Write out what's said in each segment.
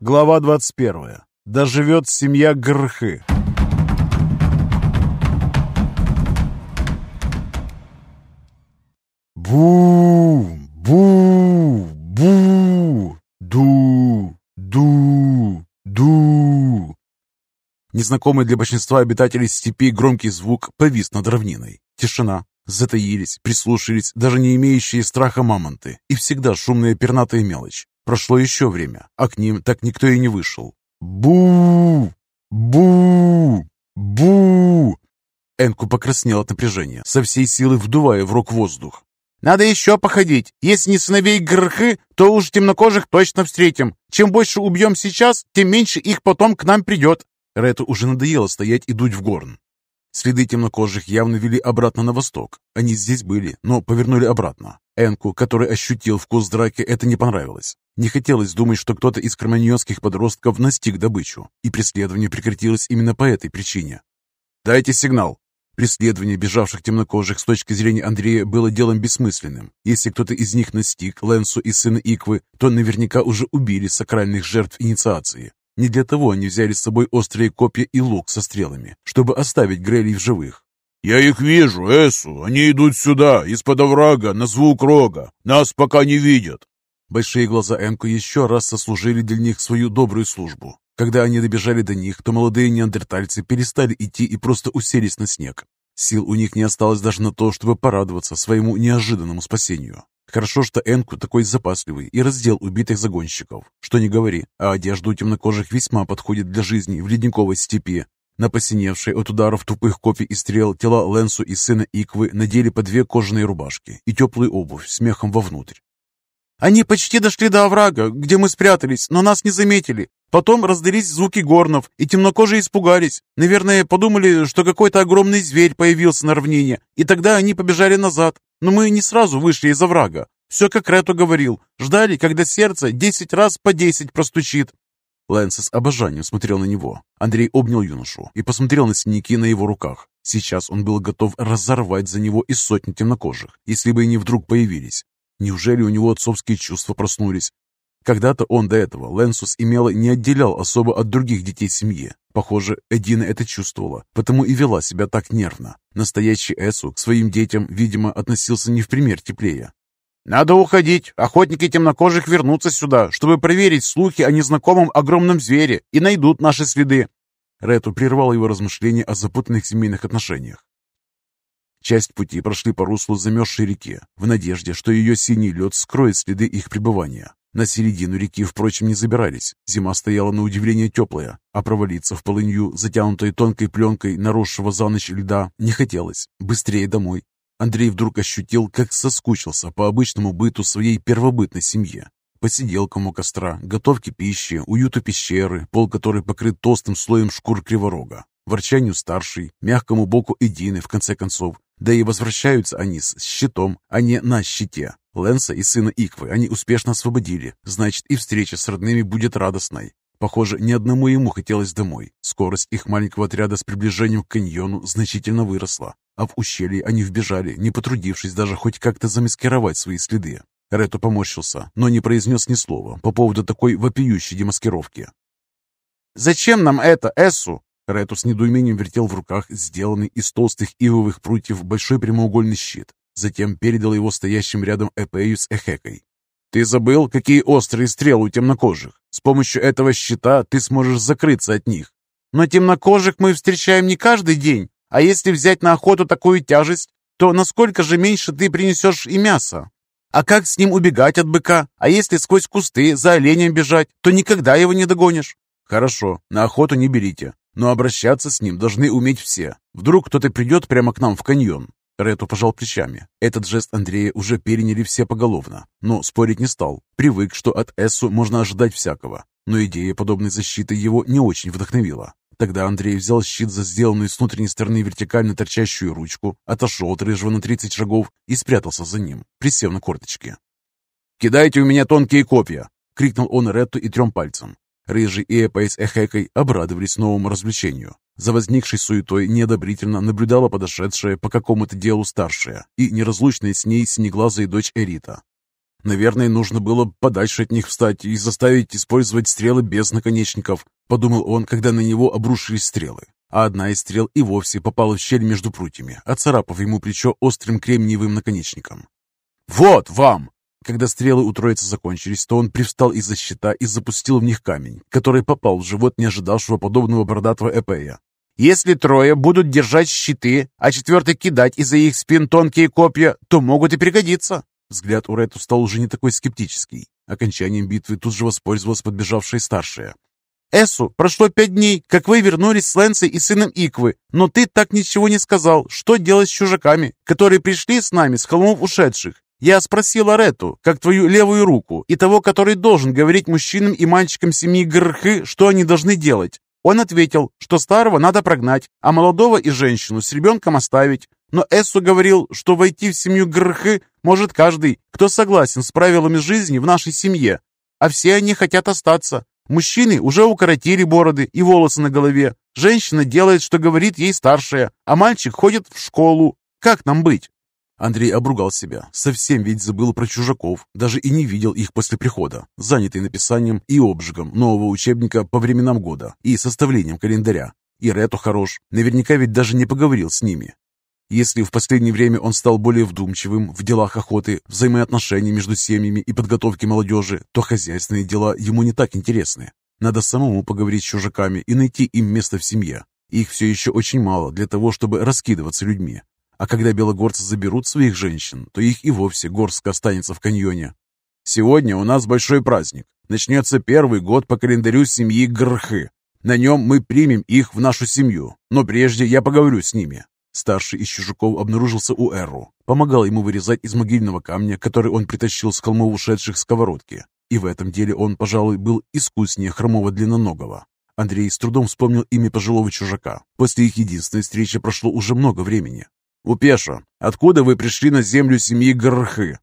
Глава 21. Доживет семья Грхы. Бу, бу, бу, ду, ду, ду. Незнакомый для большинства обитателей степи громкий звук повис над равниной. Тишина. Затаились, прислушались, даже не имеющие страха мамонты, и всегда шумная пернатая мелочь. Прошло еще время, а к ним так никто и не вышел. Бу! Бу! Бу! Энку покраснел от напряжения, со всей силы вдувая в рог воздух. «Надо еще походить. Если не сыновей Грхы, то уж темнокожих точно встретим. Чем больше убьем сейчас, тем меньше их потом к нам придет». Рету уже надоело стоять и дуть в горн. Следы темнокожих явно вели обратно на восток. Они здесь были, но повернули обратно. Энку, который ощутил вкус драки, это не понравилось. Не хотелось думать, что кто-то из кроманьонских подростков настиг добычу, и преследование прекратилось именно по этой причине. «Дайте сигнал!» Преследование бежавших темнокожих с точки зрения Андрея было делом бессмысленным. Если кто-то из них настиг Лэнсу и сына Иквы, то наверняка уже убили сакральных жертв инициации. Не для того они взяли с собой острые копья и лук со стрелами, чтобы оставить Грелей в живых. «Я их вижу, Эсу. Они идут сюда, из-под оврага, на звук рога. Нас пока не видят». Большие глаза Энку еще раз сослужили для них свою добрую службу. Когда они добежали до них, то молодые неандертальцы перестали идти и просто уселись на снег. Сил у них не осталось даже на то, чтобы порадоваться своему неожиданному спасению. Хорошо, что Энку такой запасливый и раздел убитых загонщиков. Что не говори, а одежда у темнокожих весьма подходит для жизни в ледниковой степи. На посиневшие от ударов тупых копий и стрел тела Лэнсу и сына Иквы надели по две кожаные рубашки и теплую обувь с мехом вовнутрь. «Они почти дошли до оврага, где мы спрятались, но нас не заметили. Потом раздались звуки горнов, и темнокожие испугались. Наверное, подумали, что какой-то огромный зверь появился на равнине, и тогда они побежали назад. Но мы не сразу вышли из оврага. Все, как Рету говорил. Ждали, когда сердце десять раз по десять простучит. Лэнс с обожанием смотрел на него. Андрей обнял юношу и посмотрел на синяки на его руках. Сейчас он был готов разорвать за него и сотни темнокожих, если бы они вдруг появились. Неужели у него отцовские чувства проснулись? Когда-то он до этого, Лэнсус, имела не отделял особо от других детей семьи. Похоже, Эдина это чувствовала, потому и вела себя так нервно. Настоящий Эсу к своим детям, видимо, относился не в пример теплее. «Надо уходить. Охотники темнокожих вернутся сюда, чтобы проверить слухи о незнакомом огромном звере и найдут наши следы». Рету прервал его размышления о запутанных семейных отношениях. Часть пути прошли по руслу замерзшей реки, в надежде, что ее синий лед скроет следы их пребывания. На середину реки, впрочем, не забирались. Зима стояла на удивление теплая, а провалиться в полынью, затянутой тонкой пленкой наросшего за ночь льда, не хотелось. Быстрее домой. Андрей вдруг ощутил, как соскучился по обычному быту своей первобытной семье. Посиделкам у костра, готовке пищи, уюту пещеры, пол которой покрыт толстым слоем шкур криворога, ворчанию старшей, мягкому боку Эдины, в конце концов. Да и возвращаются они с щитом, а не на щите. Лэнса и сына Иквы они успешно освободили, значит и встреча с родными будет радостной. Похоже, ни одному ему хотелось домой. Скорость их маленького отряда с приближением к каньону значительно выросла, а в ущелье они вбежали, не потрудившись даже хоть как-то замаскировать свои следы. Рету поморщился, но не произнес ни слова по поводу такой вопиющей демаскировки. «Зачем нам это, Эссу?» Рету с недоумением вертел в руках сделанный из толстых ивовых прутьев большой прямоугольный щит. Затем передал его стоящим рядом Эпею с Эхекой. «Ты забыл, какие острые стрелы у темнокожих? С помощью этого щита ты сможешь закрыться от них». «Но темнокожих мы встречаем не каждый день. А если взять на охоту такую тяжесть, то насколько же меньше ты принесешь и мяса? А как с ним убегать от быка? А если сквозь кусты за оленем бежать, то никогда его не догонишь». «Хорошо, на охоту не берите. Но обращаться с ним должны уметь все. Вдруг кто-то придет прямо к нам в каньон. Рету пожал плечами. Этот жест Андрея уже переняли все поголовно, но спорить не стал. Привык, что от Эссу можно ожидать всякого. Но идея подобной защиты его не очень вдохновила. Тогда Андрей взял щит за сделанную с внутренней стороны вертикально торчащую ручку, отошел от рыжего на 30 шагов и спрятался за ним, присев на корточки. «Кидайте у меня тонкие копья!» — крикнул он Ретту и трем пальцем. Рыжий и Эпей с Эхекой обрадовались новому развлечению. За возникшей суетой неодобрительно наблюдала подошедшая по какому-то делу старшая и неразлучная с ней синеглазая дочь Эрита. Наверное, нужно было подальше от них встать и заставить использовать стрелы без наконечников, подумал он, когда на него обрушились стрелы. А одна из стрел и вовсе попала в щель между прутьями, оцарапав ему плечо острым кремниевым наконечником. «Вот вам!» Когда стрелы у троицы закончились, то он привстал из-за щита и запустил в них камень, который попал в живот не ожидавшего подобного бородатого эпея. «Если трое будут держать щиты, а четвертый кидать из-за их спин тонкие копья, то могут и пригодиться!» Взгляд у Рету стал уже не такой скептический. Окончанием битвы тут же воспользовалась подбежавшая старшая. «Эсу, прошло пять дней, как вы вернулись с Лэнсой и сыном Иквы, но ты так ничего не сказал, что делать с чужаками, которые пришли с нами с холмов ушедших. Я спросил Арету, как твою левую руку, и того, который должен говорить мужчинам и мальчикам семьи Грхы, что они должны делать. Он ответил, что старого надо прогнать, а молодого и женщину с ребенком оставить. Но Эссу говорил, что войти в семью Грхы может каждый, кто согласен с правилами жизни в нашей семье. А все они хотят остаться. Мужчины уже укоротили бороды и волосы на голове. Женщина делает, что говорит ей старшая, а мальчик ходит в школу. Как нам быть? Андрей обругал себя. Совсем ведь забыл про чужаков, даже и не видел их после прихода, занятый написанием и обжигом нового учебника по временам года и составлением календаря. И Рету хорош, наверняка ведь даже не поговорил с ними. Если в последнее время он стал более вдумчивым в делах охоты, взаимоотношений между семьями и подготовки молодежи, то хозяйственные дела ему не так интересны. Надо самому поговорить с чужаками и найти им место в семье. Их все еще очень мало для того, чтобы раскидываться людьми. А когда белогорцы заберут своих женщин, то их и вовсе горстка останется в каньоне. Сегодня у нас большой праздник. Начнется первый год по календарю семьи Грхы. На нем мы примем их в нашу семью, но прежде я поговорю с ними. Старший из чужаков обнаружился у Эру, помогал ему вырезать из могильного камня, который он притащил с холмов ушедших сковородки. И в этом деле он, пожалуй, был искуснее хромого длинноногого. Андрей с трудом вспомнил имя пожилого чужака. После их единственной встречи прошло уже много времени. «Упеша, откуда вы пришли на землю семьи Грхы?»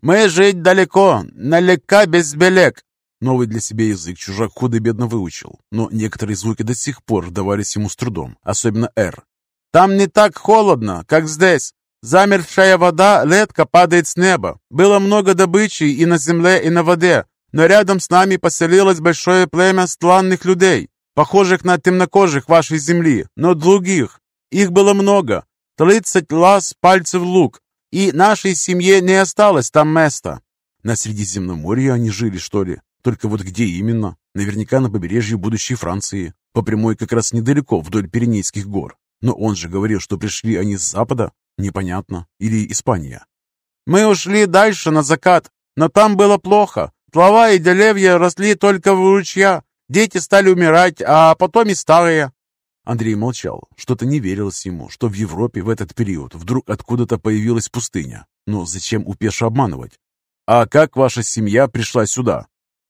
«Мы жить далеко, налека без белек». Новый для себя язык чужак худо-бедно выучил, но некоторые звуки до сих пор давались ему с трудом, особенно «р». «Там не так холодно, как здесь. Замерзшая вода летко падает с неба. Было много добычи и на земле, и на воде, но рядом с нами поселилось большое племя странных людей, похожих на темнокожих вашей земли, но других. Их было много, Тридцать лаз пальцев лук, и нашей семье не осталось там места. На Средиземноморье они жили, что ли? Только вот где именно? Наверняка на побережье будущей Франции. По прямой как раз недалеко, вдоль Пиренейских гор. Но он же говорил, что пришли они с запада. Непонятно. Или Испания. Мы ушли дальше, на закат. Но там было плохо. Трава и деревья росли только в ручья. Дети стали умирать, а потом и старые. Андрей молчал. Что-то не верилось ему, что в Европе в этот период вдруг откуда-то появилась пустыня. Но зачем у Пеша обманывать? «А как ваша семья пришла сюда?»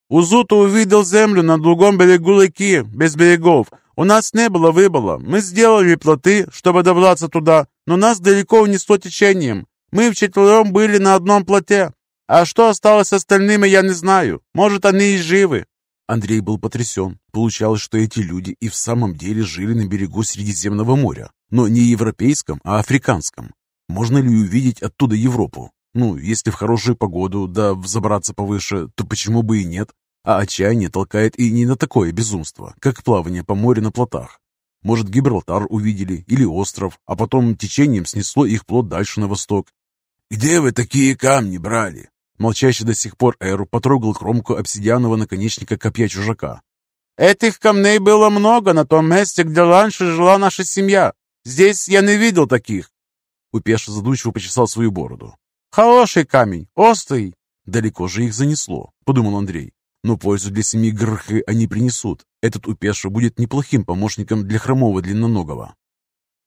«Узута увидел землю на другом берегу реки, без берегов. У нас не было выбора. Мы сделали плоты, чтобы добраться туда, но нас далеко унесло течением. Мы вчетвером были на одном плоте. А что осталось с остальными, я не знаю. Может, они и живы. Андрей был потрясен. Получалось, что эти люди и в самом деле жили на берегу Средиземного моря, но не европейском, а африканском. Можно ли увидеть оттуда Европу? Ну, если в хорошую погоду, да взобраться повыше, то почему бы и нет? А отчаяние толкает и не на такое безумство, как плавание по морю на плотах. Может, Гибралтар увидели или остров, а потом течением снесло их плод дальше на восток. «Где вы такие камни брали?» Молчащий до сих пор Эру потрогал кромку обсидианового наконечника копья чужака. «Этих камней было много на том месте, где раньше жила наша семья. Здесь я не видел таких». Упеша задумчиво почесал свою бороду. «Хороший камень, острый». «Далеко же их занесло», — подумал Андрей. «Но пользу для семьи Грхы они принесут. Этот Упеша будет неплохим помощником для хромого длинноногого».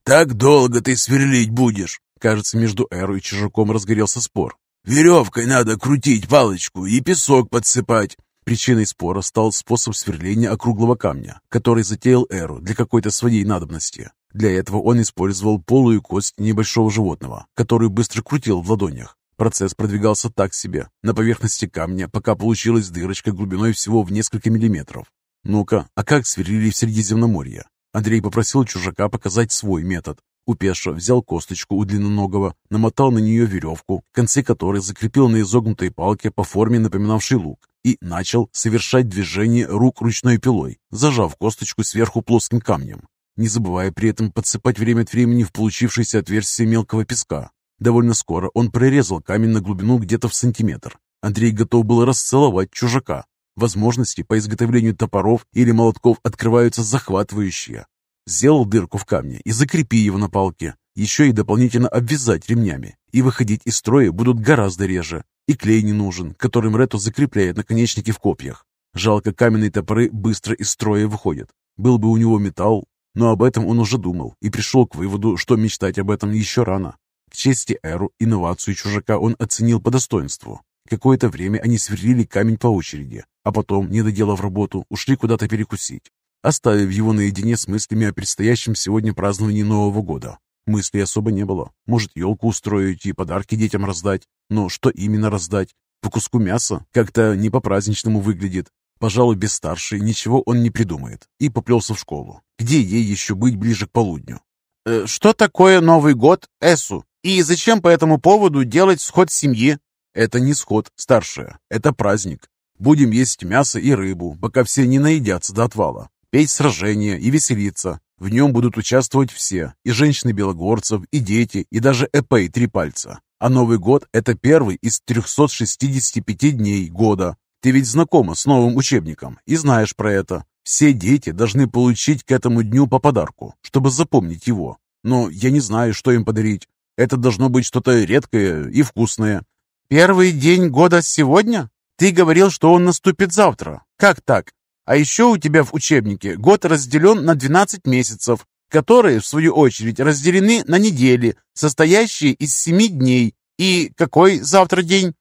«Так долго ты сверлить будешь?» Кажется, между Эру и чужаком разгорелся спор. Веревкой надо крутить палочку и песок подсыпать. Причиной спора стал способ сверления округлого камня, который затеял Эру для какой-то своей надобности. Для этого он использовал полую кость небольшого животного, которую быстро крутил в ладонях. Процесс продвигался так себе, на поверхности камня, пока получилась дырочка глубиной всего в несколько миллиметров. Ну-ка, а как сверлили в Средиземноморье? Андрей попросил чужака показать свой метод. Упеша взял косточку у длинноногого, намотал на нее веревку, концы которой закрепил на изогнутой палке по форме напоминавшей лук, и начал совершать движение рук ручной пилой, зажав косточку сверху плоским камнем, не забывая при этом подсыпать время от времени в получившееся отверстие мелкого песка. Довольно скоро он прорезал камень на глубину где-то в сантиметр. Андрей готов был расцеловать чужака. Возможности по изготовлению топоров или молотков открываются захватывающие. Сделал дырку в камне и закрепи его на палке. Еще и дополнительно обвязать ремнями. И выходить из строя будут гораздо реже. И клей не нужен, которым Рету закрепляет наконечники в копьях. Жалко, каменные топоры быстро из строя выходят. Был бы у него металл, но об этом он уже думал и пришел к выводу, что мечтать об этом еще рано. К чести Эру, инновацию чужака он оценил по достоинству. Какое-то время они сверлили камень по очереди, а потом, не доделав работу, ушли куда-то перекусить оставив его наедине с мыслями о предстоящем сегодня праздновании Нового года. Мыслей особо не было. Может, елку устроить и подарки детям раздать. Но что именно раздать? По куску мяса? Как-то не по-праздничному выглядит. Пожалуй, без старшей ничего он не придумает. И поплелся в школу. Где ей еще быть ближе к полудню? Э, «Что такое Новый год, Эсу? И зачем по этому поводу делать сход семьи?» «Это не сход, старшая. Это праздник. Будем есть мясо и рыбу, пока все не наедятся до отвала петь сражения и веселиться. В нем будут участвовать все, и женщины белогорцев, и дети, и даже Эпей Три Пальца. А Новый год – это первый из 365 дней года. Ты ведь знакома с новым учебником и знаешь про это. Все дети должны получить к этому дню по подарку, чтобы запомнить его. Но я не знаю, что им подарить. Это должно быть что-то редкое и вкусное. Первый день года сегодня? Ты говорил, что он наступит завтра. Как так? А еще у тебя в учебнике год разделен на 12 месяцев, которые, в свою очередь, разделены на недели, состоящие из 7 дней. И какой завтра день?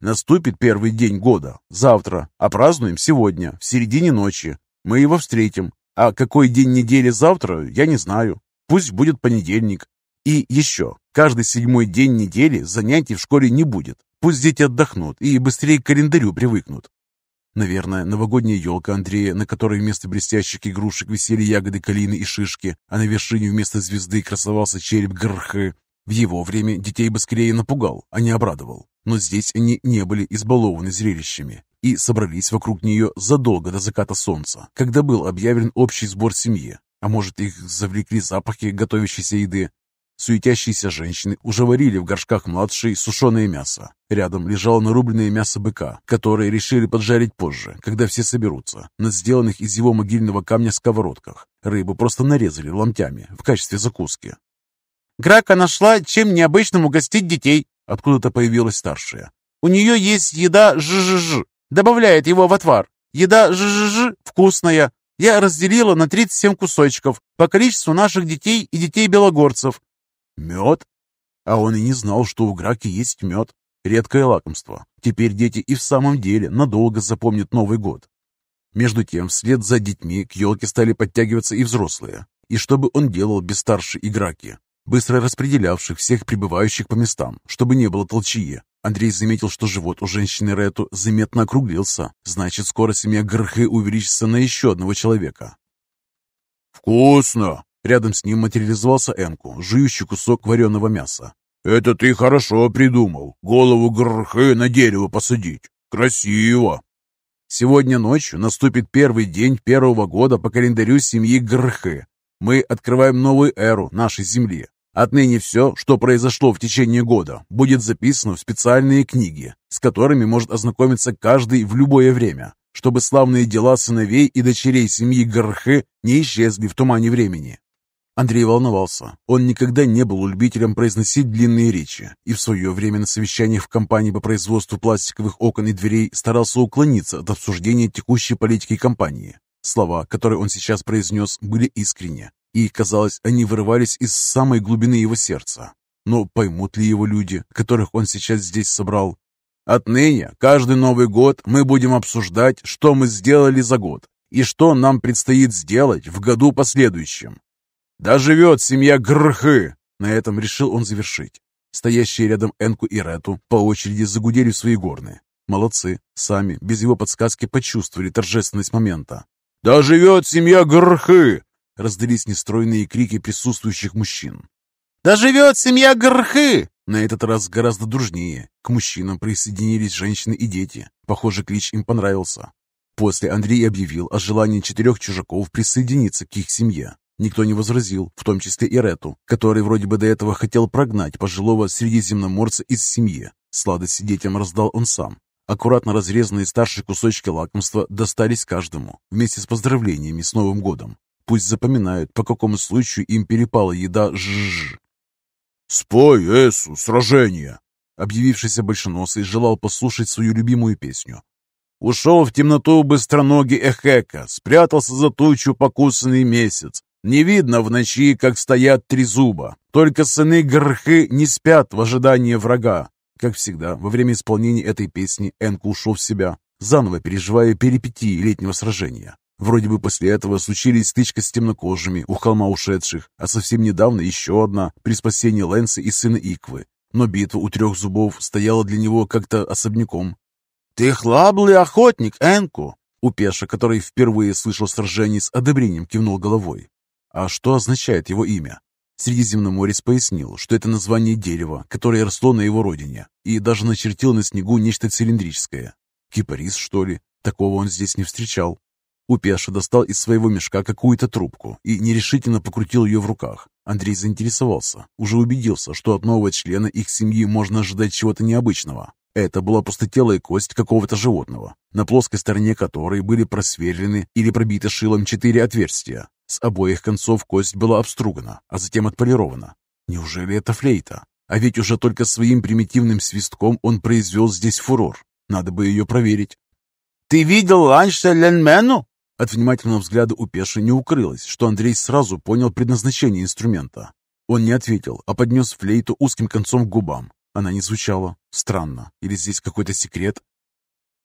Наступит первый день года, завтра, а празднуем сегодня, в середине ночи. Мы его встретим. А какой день недели завтра, я не знаю. Пусть будет понедельник. И еще, каждый седьмой день недели занятий в школе не будет. Пусть дети отдохнут и быстрее к календарю привыкнут. Наверное, новогодняя елка Андрея, на которой вместо блестящих игрушек висели ягоды калины и шишки, а на вершине вместо звезды красовался череп Грхы, в его время детей бы скорее напугал, а не обрадовал. Но здесь они не были избалованы зрелищами и собрались вокруг нее задолго до заката солнца, когда был объявлен общий сбор семьи. А может, их завлекли запахи готовящейся еды, Суетящиеся женщины уже варили в горшках младшей сушеное мясо. Рядом лежало нарубленное мясо быка, которое решили поджарить позже, когда все соберутся, на сделанных из его могильного камня сковородках. Рыбу просто нарезали ломтями в качестве закуски. «Грака нашла, чем необычным угостить детей», — откуда-то появилась старшая. «У нее есть еда жжж, добавляет его в отвар. Еда жжж вкусная. Я разделила на 37 кусочков по количеству наших детей и детей белогорцев. Мед? А он и не знал, что у Граки есть мед. Редкое лакомство. Теперь дети и в самом деле надолго запомнят Новый год. Между тем, вслед за детьми к елке стали подтягиваться и взрослые. И что бы он делал без старшей играки, быстро распределявших всех прибывающих по местам, чтобы не было толчье. Андрей заметил, что живот у женщины Рету заметно округлился. Значит, скоро семья Грхы увеличится на еще одного человека. «Вкусно!» Рядом с ним материализовался Энку, жующий кусок вареного мяса. «Это ты хорошо придумал. Голову грхы на дерево посадить. Красиво!» Сегодня ночью наступит первый день первого года по календарю семьи Грхы. Мы открываем новую эру нашей земли. Отныне все, что произошло в течение года, будет записано в специальные книги, с которыми может ознакомиться каждый в любое время, чтобы славные дела сыновей и дочерей семьи Грхы не исчезли в тумане времени. Андрей волновался. Он никогда не был любителем произносить длинные речи и в свое время на совещаниях в компании по производству пластиковых окон и дверей старался уклониться от обсуждения текущей политики компании. Слова, которые он сейчас произнес, были искренни, и, казалось, они вырывались из самой глубины его сердца. Но поймут ли его люди, которых он сейчас здесь собрал? Отныне, каждый Новый год мы будем обсуждать, что мы сделали за год и что нам предстоит сделать в году последующем. «Да живет семья Грхы!» На этом решил он завершить. Стоящие рядом Энку и Рету по очереди загудели свои горны. Молодцы, сами, без его подсказки, почувствовали торжественность момента. «Да живет семья Грхы!» Раздались нестройные крики присутствующих мужчин. «Да живет семья Грхы!» На этот раз гораздо дружнее. К мужчинам присоединились женщины и дети. Похоже, клич им понравился. После Андрей объявил о желании четырех чужаков присоединиться к их семье. Никто не возразил, в том числе и Рету, который вроде бы до этого хотел прогнать пожилого средиземноморца из семьи. Сладости детям раздал он сам. Аккуратно разрезанные старшие кусочки лакомства достались каждому, вместе с поздравлениями с Новым годом. Пусть запоминают, по какому случаю им перепала еда жжж. «Спой, Эсу, сражение!» Объявившийся большеносый желал послушать свою любимую песню. Ушел в темноту быстроногий Эхека, спрятался за тучу покусанный месяц. Не видно в ночи, как стоят три зуба. Только сыны Грхы не спят в ожидании врага. Как всегда, во время исполнения этой песни Энку ушел в себя, заново переживая перипетии летнего сражения. Вроде бы после этого случились стычка с темнокожими у холма ушедших, а совсем недавно еще одна при спасении Лэнса и сына Иквы. Но битва у трех зубов стояла для него как-то особняком. «Ты хлаблый охотник, Энку!» У Пеша, который впервые слышал сражение, с одобрением кивнул головой. А что означает его имя? Средиземноморец пояснил, что это название дерева, которое росло на его родине, и даже начертил на снегу нечто цилиндрическое. Кипарис, что ли? Такого он здесь не встречал. Упеша достал из своего мешка какую-то трубку и нерешительно покрутил ее в руках. Андрей заинтересовался, уже убедился, что от нового члена их семьи можно ожидать чего-то необычного. Это была пустотелая кость какого-то животного, на плоской стороне которой были просверлены или пробиты шилом четыре отверстия. С обоих концов кость была обстругана, а затем отполирована. Неужели это флейта? А ведь уже только своим примитивным свистком он произвел здесь фурор. Надо бы ее проверить. «Ты видел Ланча Ленмену?» От внимательного взгляда у Пеши не укрылось, что Андрей сразу понял предназначение инструмента. Он не ответил, а поднес флейту узким концом к губам. Она не звучала. Странно. Или здесь какой-то секрет?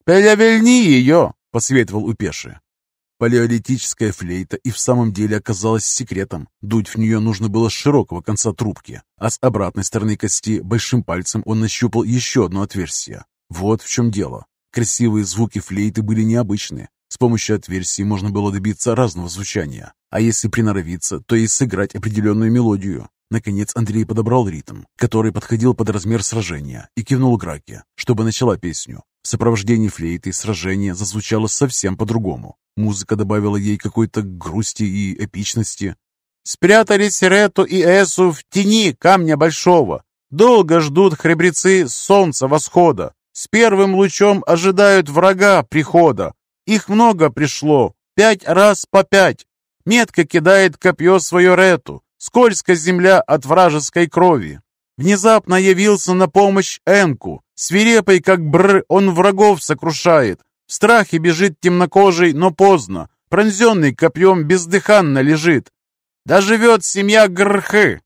«Переверни ее!» — посоветовал у Пеши. Палеолитическая флейта и в самом деле оказалась секретом. Дуть в нее нужно было с широкого конца трубки, а с обратной стороны кости большим пальцем он нащупал еще одно отверстие. Вот в чем дело. Красивые звуки флейты были необычны. С помощью отверстий можно было добиться разного звучания, а если приноровиться, то и сыграть определенную мелодию. Наконец Андрей подобрал ритм, который подходил под размер сражения, и кивнул Граке, чтобы начала песню. В сопровождении флейты сражение зазвучало совсем по-другому. Музыка добавила ей какой-то грусти и эпичности. «Спрятались Рету и Эсу в тени камня большого. Долго ждут храбрецы солнца восхода. С первым лучом ожидают врага прихода. Их много пришло, пять раз по пять. Метко кидает копье свое Рету, скользкая земля от вражеской крови. Внезапно явился на помощь Энку. Свирепый, как бр, он врагов сокрушает. В страхе бежит темнокожий, но поздно. Пронзенный копьем бездыханно лежит. Да живет семья Грхы,